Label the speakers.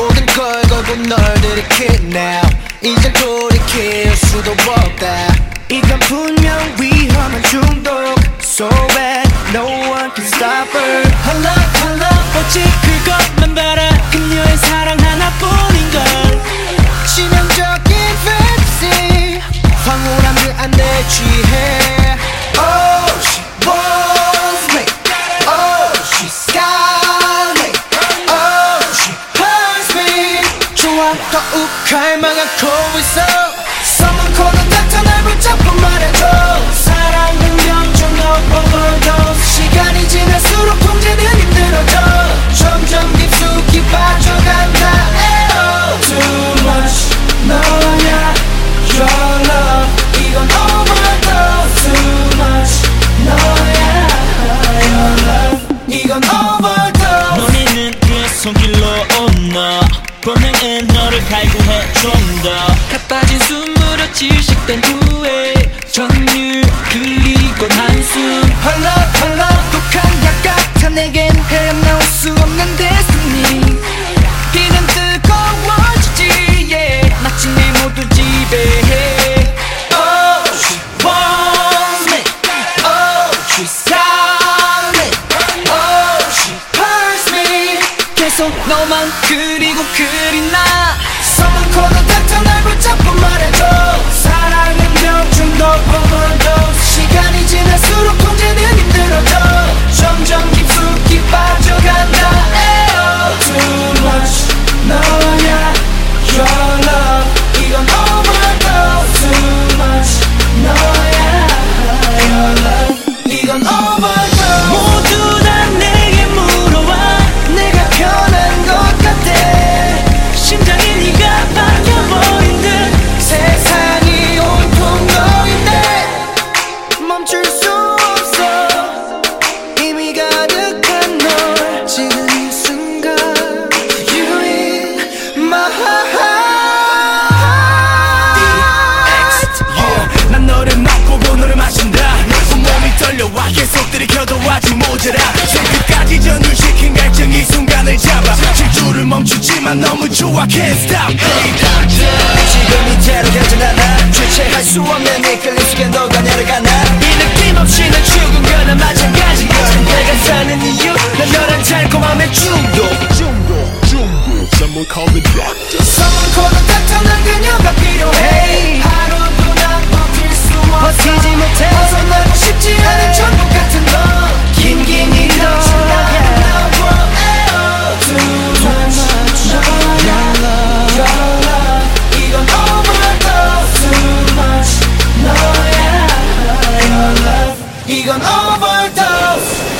Speaker 1: 모든 걸 걸고 널 들이킬 now. 이제 돌이킬 수도 없다.
Speaker 2: 이건 분명 위험한 중독. So bad no one can stop her.
Speaker 1: Hello hello
Speaker 2: 오직 그것만 바라. 그녀의 사랑 하나뿐인걸.
Speaker 1: 치명적인 fantasy. 황홀한 그 안에 취해 갈망하고 있어
Speaker 2: 본능은 너를 갈구해 좀더. 가빠진 숨으로 질식된 후에 전율 그리 계속 너만 그리고 그리나
Speaker 1: call the doctor 날 붙잡고 말해줘 들이켜도 아직 모자라. 새끝까지 전율시킨 갈증 이 순간을 잡아. 질주를 멈추지만 너무
Speaker 2: 좋아 can't stop. hey, 지금
Speaker 1: 이대로 가진 않아 주체할 수 없는 중독 중독 중독 Someone call the doctor Someone call the
Speaker 2: doctor 난 그녀가 필요해 하루도 난 버틸 수 없어 버티지 못해 벗어나고 싶지 않은 천국 같은
Speaker 1: 너 긴긴 일로 이건 overdose